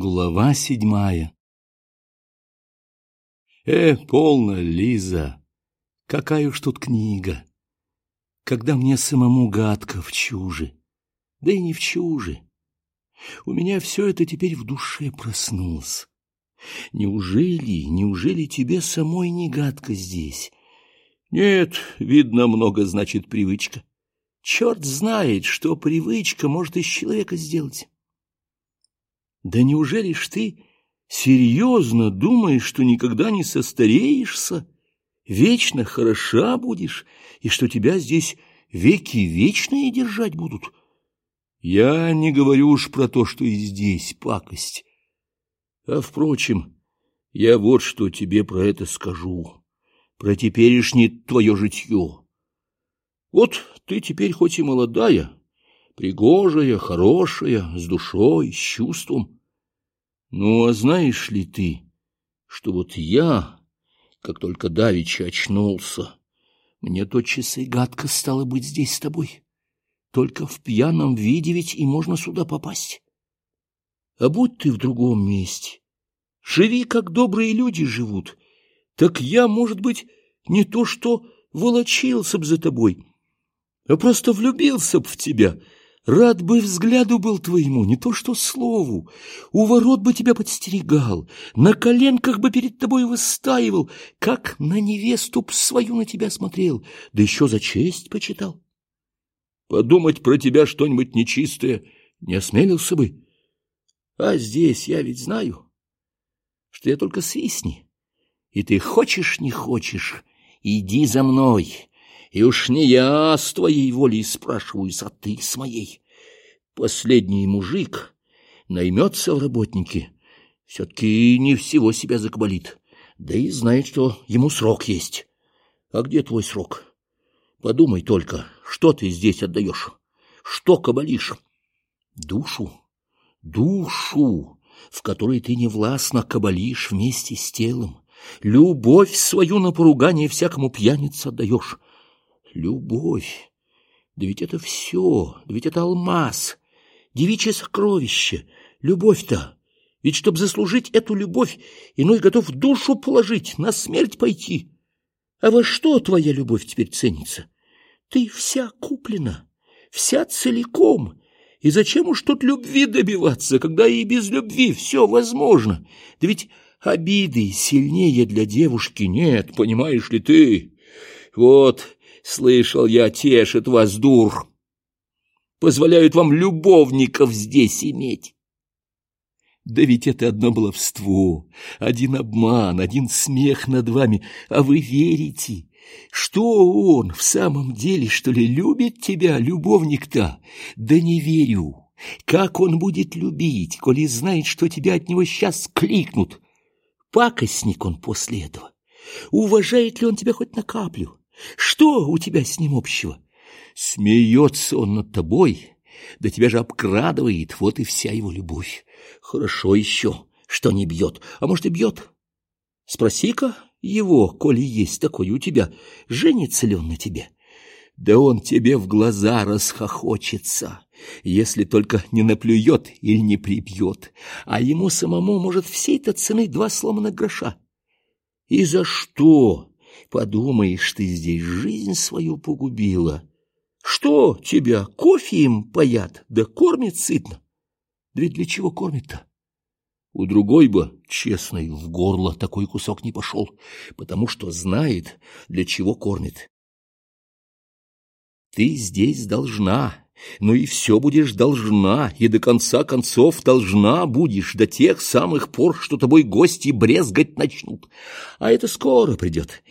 Глава седьмая Э, полно, Лиза, какая уж тут книга, когда мне самому гадко в чуже, да и не в чуже. У меня все это теперь в душе проснулось. Неужели, неужели тебе самой не гадко здесь? Нет, видно, много значит привычка. Черт знает, что привычка может из человека сделать. Да неужели ж ты серьезно думаешь, что никогда не состареешься, вечно хороша будешь, и что тебя здесь веки вечные держать будут? Я не говорю уж про то, что и здесь пакость. А, впрочем, я вот что тебе про это скажу, про теперешнее твое житье. Вот ты теперь хоть и молодая, пригожая, хорошая, с душой, с чувством. Ну, а знаешь ли ты, что вот я, как только давеча очнулся, мне тотчас и гадко стало быть здесь с тобой. Только в пьяном виде ведь и можно сюда попасть. А будь ты в другом месте, живи, как добрые люди живут, так я, может быть, не то что волочился б за тобой, а просто влюбился б в тебя — Рад бы взгляду был твоему, не то что слову. У ворот бы тебя подстерегал, на коленках бы перед тобой выстаивал, как на невесту б свою на тебя смотрел, да еще за честь почитал. Подумать про тебя что-нибудь нечистое не осмелился бы. А здесь я ведь знаю, что я только свистни, и ты хочешь, не хочешь, иди за мной» и уж не я с твоей волей спрашиваюсь, а ты с моей. Последний мужик наймется в работники, все-таки не всего себя закабалит, да и знает, что ему срок есть. А где твой срок? Подумай только, что ты здесь отдаешь, что кабалишь? Душу, душу, в которой ты невластно кабалишь вместе с телом, любовь свою на поругание всякому пьянице отдаешь, Любовь. Да ведь это все, да ведь это алмаз, девичье сокровище, любовь-то. Ведь чтоб заслужить эту любовь, иной готов душу положить, на смерть пойти. А во что твоя любовь теперь ценится? Ты вся куплена, вся целиком. И зачем уж тут любви добиваться, когда и без любви все возможно? Да ведь обиды сильнее для девушки нет, понимаешь ли ты? Вот Слышал я, тешит вас дур. Позволяют вам любовников здесь иметь. Да ведь это одно баловство, один обман, один смех над вами, а вы верите. Что он в самом деле, что ли, любит тебя, любовник-то? Да не верю. Как он будет любить, коли знает, что тебя от него сейчас кликнут? Пакостник он после этого. Уважает ли он тебя хоть на каплю? Что у тебя с ним общего? Смеется он над тобой, да тебя же обкрадывает, вот и вся его любовь. Хорошо еще, что не бьет, а может и бьет. Спроси-ка его, коли есть такой у тебя, женится ли он на тебе? Да он тебе в глаза расхохочется, если только не наплюет или не прибьет, а ему самому, может, всей-то цены два сломанных гроша. И за что? Подумаешь, ты здесь жизнь свою погубила. Что тебя, кофе им паят, да кормят сытно? Да ведь для чего кормят-то? У другой бы, честной, в горло такой кусок не пошел, потому что знает, для чего кормит. Ты здесь должна, ну и все будешь должна, и до конца концов должна будешь до тех самых пор, что тобой гости брезгать начнут. А это скоро придет.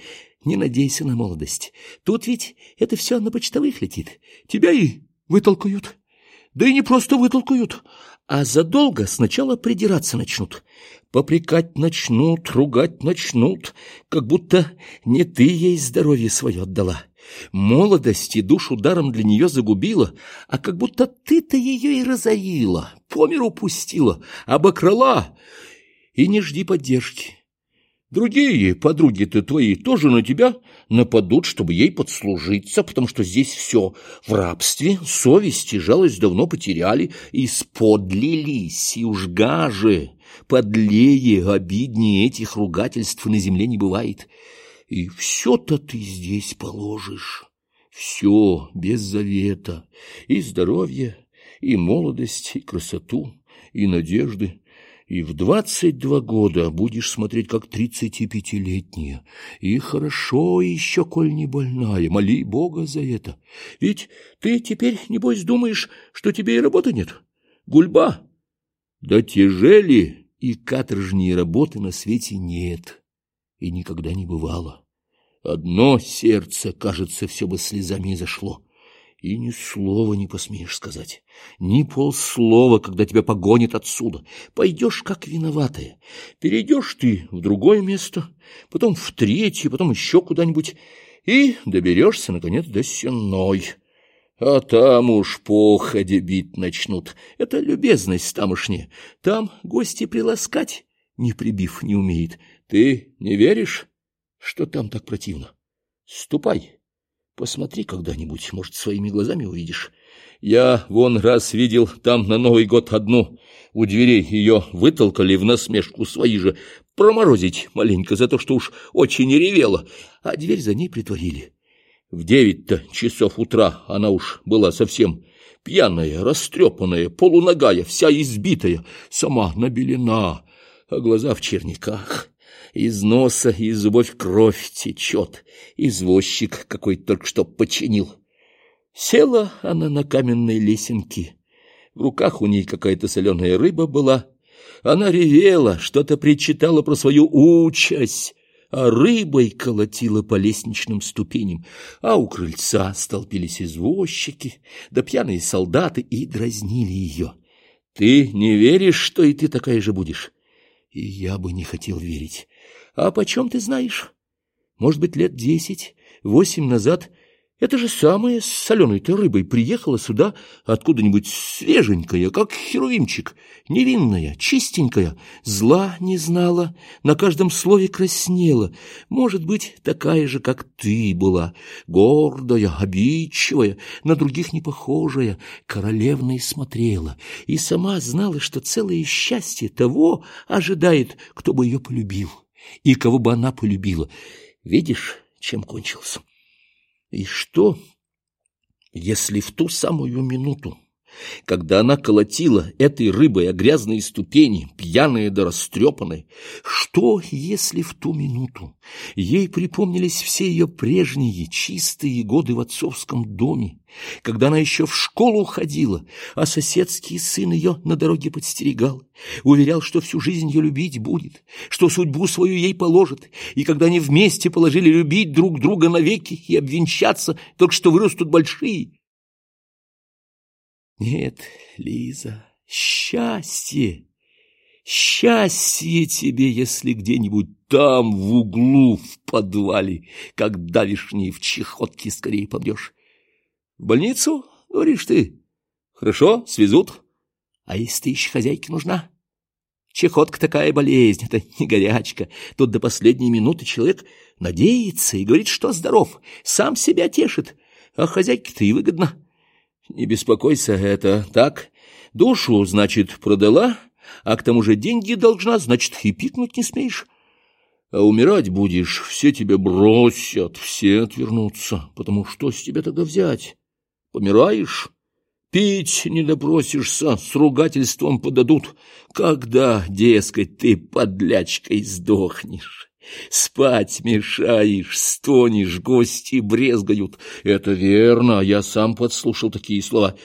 Не надейся на молодость. Тут ведь это все на почтовых летит. Тебя и вытолкают. Да и не просто вытолкают, а задолго сначала придираться начнут. Попрекать начнут, ругать начнут, как будто не ты ей здоровье свое отдала. Молодость и душу даром для нее загубила, а как будто ты-то ее и разорила, по миру пустила, обокрала. И не жди поддержки. Другие подруги-то твои тоже на тебя нападут, чтобы ей подслужиться, потому что здесь все в рабстве, совесть и жалость давно потеряли и сподлились, и уж гаже, подлее, обиднее этих ругательств на земле не бывает. И все-то ты здесь положишь, все без завета, и здоровье, и молодость, и красоту, и надежды, и в двадцать два года будешь смотреть, как тридцатипятилетняя. И хорошо еще, коль не больная, моли Бога за это. Ведь ты теперь, небось, думаешь, что тебе и работы нет? Гульба! Да тяжели и каторжнее работы на свете нет, и никогда не бывало. Одно сердце, кажется, все бы слезами зашло и ни слова не посмеешь сказать, ни полслова, когда тебя погонят отсюда. Пойдешь как виноватая, перейдешь ты в другое место, потом в третье, потом еще куда-нибудь, и доберешься, наконец, до Сенной. А там уж походе бить начнут. Это любезность тамошняя. Там гости приласкать, не прибив, не умеет. Ты не веришь, что там так противно? Ступай. Посмотри когда-нибудь, может, своими глазами увидишь. Я вон раз видел там на Новый год одну. У дверей ее вытолкали в насмешку свои же проморозить маленько за то, что уж очень ревела, а дверь за ней притворили. В девять-то часов утра она уж была совсем пьяная, растрепанная, полуногая, вся избитая, сама набелена, а глаза в черниках. Из носа и зубов кровь течет. Извозчик какой только что починил. Села она на каменной лесенке. В руках у ней какая-то соленая рыба была. Она ревела, что-то причитала про свою участь, а рыбой колотила по лестничным ступеням, а у крыльца столпились извозчики, да пьяные солдаты и дразнили ее. Ты не веришь, что и ты такая же будешь? И я бы не хотел верить. А почем ты знаешь? Может быть, лет десять, восемь назад это же самое с соленой-то рыбой приехала сюда откуда-нибудь свеженькая, как херувимчик, невинная, чистенькая, зла не знала, на каждом слове краснела. Может быть, такая же, как ты была, гордая, обидчивая, на других не похожая, королевной смотрела, и сама знала, что целое счастье того ожидает, кто бы ее полюбил и кого бы она полюбила. Видишь, чем кончился? И что, если в ту самую минуту, когда она колотила этой рыбой о грязные ступени, пьяная да растрепанная, что, если в ту минуту ей припомнились все ее прежние чистые годы в отцовском доме, когда она еще в школу ходила, а соседский сын ее на дороге подстерегал, уверял, что всю жизнь ее любить будет, что судьбу свою ей положит, и когда они вместе положили любить друг друга навеки и обвенчаться, только что вырастут большие, нет, Лиза, счастье! Счастье тебе, если где-нибудь там, в углу, в подвале, как давишней в чехотке скорее помрешь. В больницу, говоришь ты? Хорошо, свезут. А если ты еще хозяйке нужна? Чехотка такая болезнь, это не горячка. Тут до последней минуты человек надеется и говорит, что здоров, сам себя тешит, а хозяйке-то и выгодно. Не беспокойся, это так. Душу, значит, продала, а к тому же деньги должна, значит, и пикнуть не смеешь. А умирать будешь, все тебя бросят, все отвернутся, потому что с тебя тогда взять? Помираешь? Пить не допросишься, с ругательством подадут. Когда, дескать, ты подлячкой сдохнешь? Спать мешаешь, стонешь, гости брезгают. Это верно, я сам подслушал такие слова.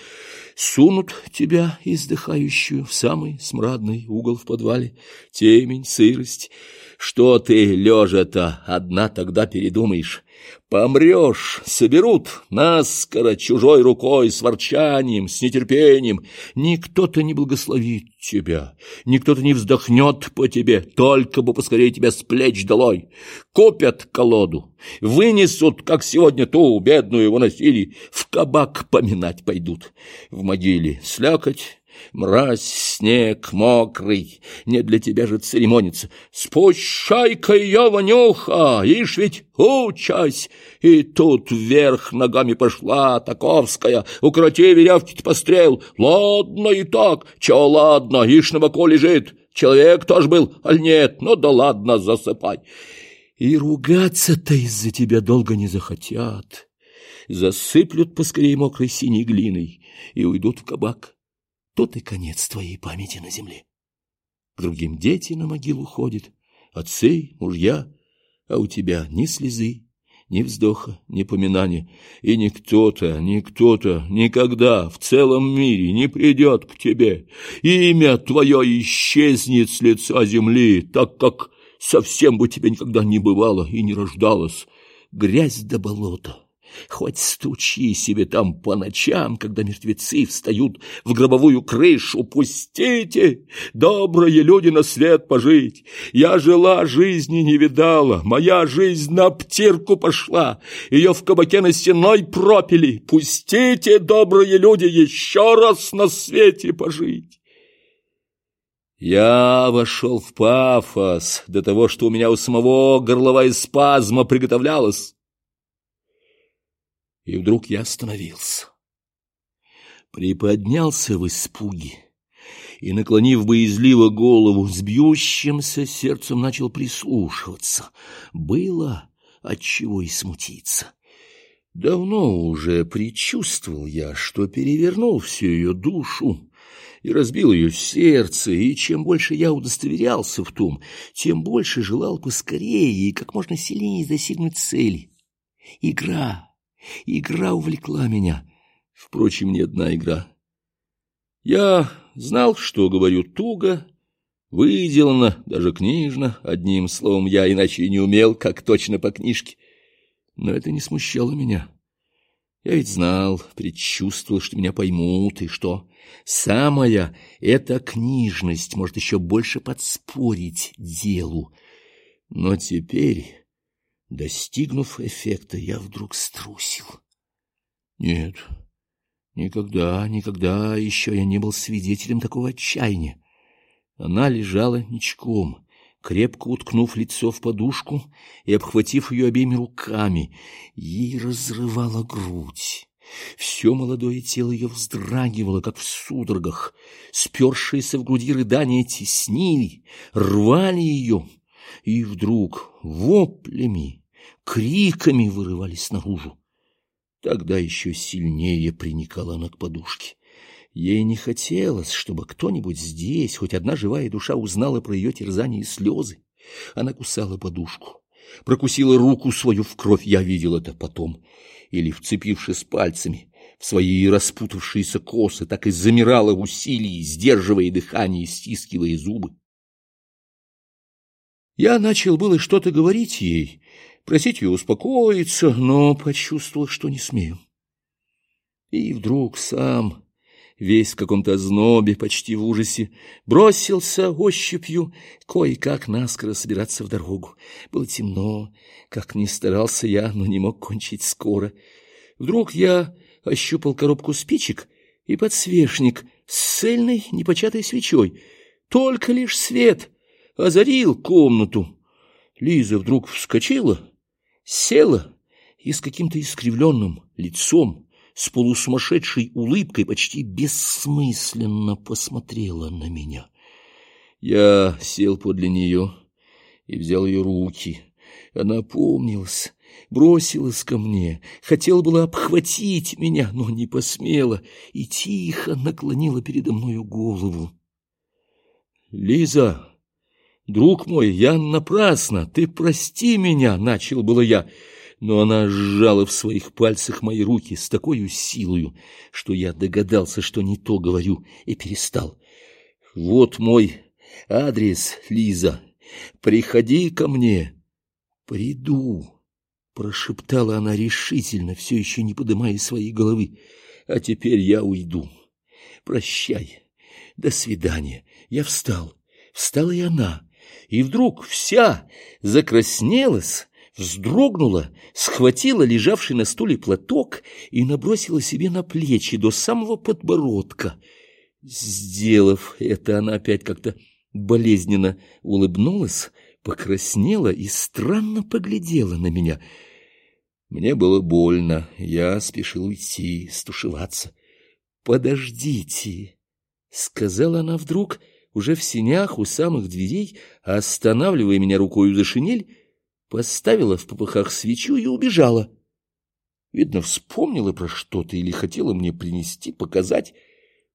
Сунут тебя, издыхающую, в самый смрадный угол в подвале. Темень, сырость. Что ты, лежа-то, одна тогда передумаешь? Помрешь, соберут наскоро чужой рукой, с ворчанием, с нетерпением. Никто-то не благословит тебя, никто-то не вздохнет по тебе, только бы поскорее тебя с плеч долой. Купят колоду, вынесут, как сегодня ту бедную выносили, в кабак поминать пойдут. В могиле слякоть, Мразь, снег, мокрый, не для тебя же церемониться. Спущай-ка ее, Ванюха, ишь ведь учась. И тут вверх ногами пошла Таковская. Укроти веревки пострел. Ладно и так, чё ладно, ишь на боку лежит. Человек тоже был, аль нет, ну да ладно, засыпай. И ругаться-то из-за тебя долго не захотят. Засыплют поскорее мокрой синей глиной и уйдут в кабак тут и конец твоей памяти на земле. К другим дети на могилу ходят, отцы, мужья, а у тебя ни слезы, ни вздоха, ни поминания, и никто-то, никто-то никогда в целом мире не придет к тебе. Имя твое исчезнет с лица земли, так как совсем бы тебе никогда не бывало и не рождалось. Грязь до болота, Хоть стучи себе там по ночам, когда мертвецы встают в гробовую крышу. Пустите, добрые люди, на свет пожить. Я жила, жизни не видала. Моя жизнь на птирку пошла. Ее в кабаке на стеной пропили. Пустите, добрые люди, еще раз на свете пожить. Я вошел в пафос до того, что у меня у самого горловая спазма приготовлялась и вдруг я остановился. Приподнялся в испуге и, наклонив боязливо голову, с бьющимся сердцем начал прислушиваться. Было отчего и смутиться. Давно уже предчувствовал я, что перевернул всю ее душу и разбил ее сердце, и чем больше я удостоверялся в том, тем больше желал поскорее и как можно сильнее достигнуть цели. Игра Игра увлекла меня. Впрочем, не одна игра. Я знал, что говорю туго, выделано, даже книжно, одним словом, я иначе не умел, как точно по книжке. Но это не смущало меня. Я ведь знал, предчувствовал, что меня поймут, и что самая эта книжность может еще больше подспорить делу. Но теперь... Достигнув эффекта, я вдруг струсил. Нет, никогда, никогда еще я не был свидетелем такого отчаяния. Она лежала ничком, крепко уткнув лицо в подушку и обхватив ее обеими руками. Ей разрывала грудь. Все молодое тело ее вздрагивало, как в судорогах. Спершиеся в груди рыдания теснили, рвали ее. И вдруг воплями криками вырывались наружу. Тогда еще сильнее приникала она к подушке. Ей не хотелось, чтобы кто-нибудь здесь, хоть одна живая душа, узнала про ее терзание и слезы. Она кусала подушку, прокусила руку свою в кровь, я видел это потом, или, вцепившись пальцами в свои распутавшиеся косы, так и замирала в усилии, сдерживая дыхание и стискивая зубы. Я начал было что-то говорить ей, просить ее успокоиться, но почувствовал, что не смею. И вдруг сам, весь в каком-то ознобе, почти в ужасе, бросился ощупью кое-как наскоро собираться в дорогу. Было темно, как ни старался я, но не мог кончить скоро. Вдруг я ощупал коробку спичек и подсвечник с цельной непочатой свечой. Только лишь свет озарил комнату. Лиза вдруг вскочила села и с каким-то искривленным лицом, с полусумасшедшей улыбкой почти бессмысленно посмотрела на меня. Я сел подле нее и взял ее руки. Она помнилась, бросилась ко мне, хотела было обхватить меня, но не посмела, и тихо наклонила передо мною голову. — Лиза! «Друг мой, я напрасно, ты прости меня!» — начал было я. Но она сжала в своих пальцах мои руки с такой силою, что я догадался, что не то говорю, и перестал. «Вот мой адрес, Лиза. Приходи ко мне». «Приду», — прошептала она решительно, все еще не поднимая своей головы. «А теперь я уйду. Прощай. До свидания». Я встал. Встала и она и вдруг вся закраснелась, вздрогнула, схватила лежавший на стуле платок и набросила себе на плечи до самого подбородка. Сделав это, она опять как-то болезненно улыбнулась, покраснела и странно поглядела на меня. Мне было больно, я спешил уйти, стушеваться. «Подождите», — сказала она вдруг, уже в синях у самых дверей, останавливая меня рукою за шинель, поставила в попыхах свечу и убежала. Видно, вспомнила про что-то или хотела мне принести, показать.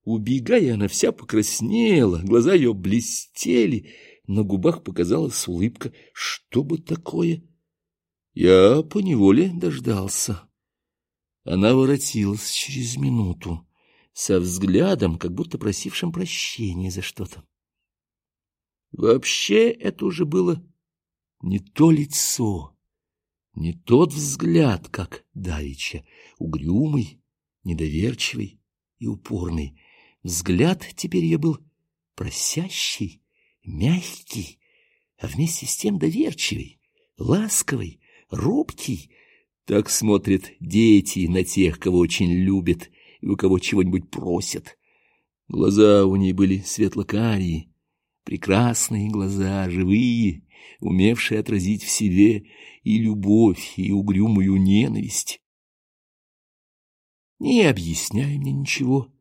Убегая, она вся покраснела, глаза ее блестели, на губах показалась улыбка. Что бы такое? Я поневоле дождался. Она воротилась через минуту, со взглядом, как будто просившим прощения за что-то. Вообще это уже было не то лицо, не тот взгляд, как давеча, угрюмый, недоверчивый и упорный. Взгляд теперь ее был просящий, мягкий, а вместе с тем доверчивый, ласковый, робкий. Так смотрят дети на тех, кого очень любят и у кого чего-нибудь просят. Глаза у ней были светло-карие, прекрасные глаза, живые, умевшие отразить в себе и любовь, и угрюмую ненависть. Не объясняй мне ничего,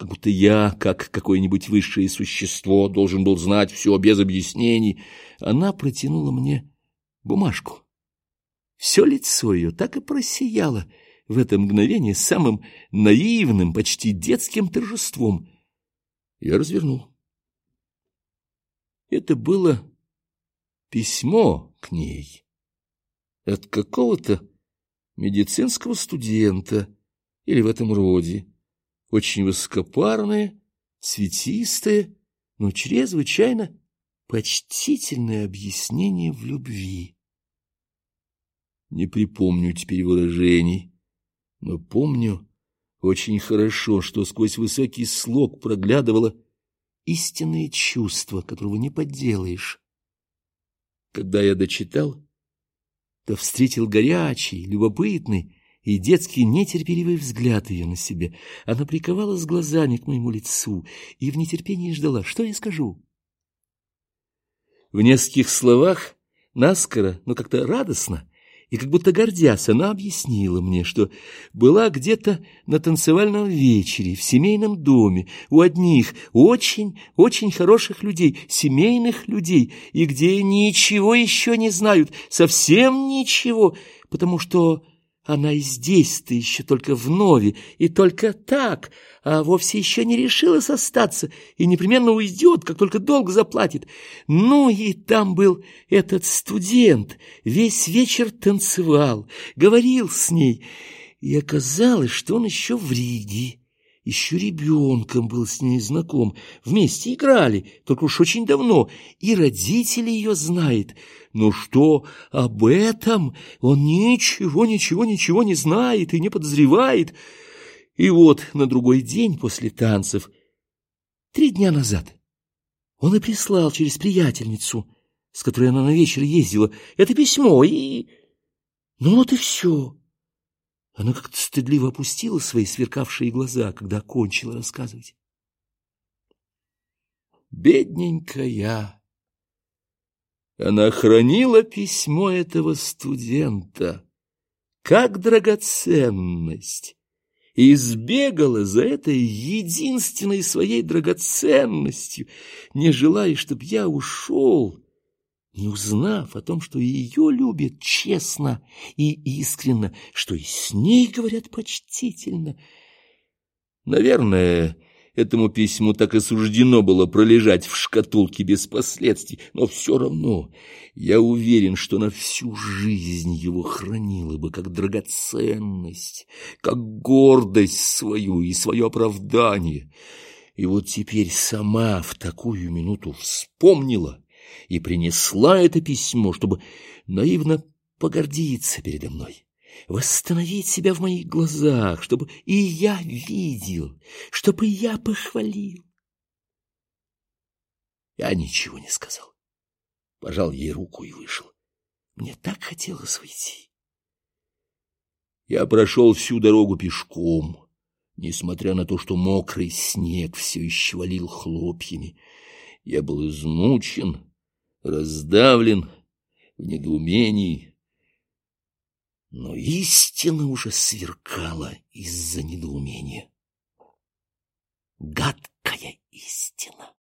как будто я, как какое-нибудь высшее существо, должен был знать все без объяснений. Она протянула мне бумажку. Все лицо ее так и просияло в это мгновение самым наивным, почти детским торжеством. Я развернул. Это было письмо к ней от какого-то медицинского студента или в этом роде, очень высокопарное, цветистое, но чрезвычайно почтительное объяснение в любви. Не припомню теперь выражений, но помню очень хорошо, что сквозь высокий слог проглядывало истинное чувство, которого не подделаешь. Когда я дочитал, то встретил горячий, любопытный и детский нетерпеливый взгляд ее на себе. Она приковала с глазами к моему лицу и в нетерпении ждала, что я скажу. В нескольких словах, наскоро, но как-то радостно, и как будто гордясь, она объяснила мне, что была где-то на танцевальном вечере в семейном доме у одних очень-очень хороших людей, семейных людей, и где ничего еще не знают, совсем ничего, потому что она и здесь-то еще только вновь, и только так, а вовсе еще не решилась остаться и непременно уйдет, как только долг заплатит. Ну и там был этот студент, весь вечер танцевал, говорил с ней, и оказалось, что он еще в Риге. Еще ребенком был с ней знаком, вместе играли, только уж очень давно, и родители ее знают. Но что об этом он ничего, ничего, ничего не знает и не подозревает. И вот на другой день после танцев, три дня назад, он и прислал через приятельницу, с которой она на вечер ездила, это письмо, и... Ну вот и все. Она как-то стыдливо опустила свои сверкавшие глаза, когда кончила рассказывать. Бедненькая! Она хранила письмо этого студента как драгоценность и избегала за этой единственной своей драгоценностью, не желая, чтобы я ушел не узнав о том, что ее любят честно и искренно, что и с ней говорят почтительно. Наверное, этому письму так и суждено было пролежать в шкатулке без последствий, но все равно я уверен, что на всю жизнь его хранила бы как драгоценность, как гордость свою и свое оправдание. И вот теперь сама в такую минуту вспомнила, и принесла это письмо, чтобы наивно погордиться передо мной, восстановить себя в моих глазах, чтобы и я видел, чтобы я похвалил. Я ничего не сказал. Пожал ей руку и вышел. Мне так хотелось уйти. Я прошел всю дорогу пешком, несмотря на то, что мокрый снег все еще валил хлопьями. Я был измучен, раздавлен, в недоумении. Но истина уже сверкала из-за недоумения. Гадкая истина.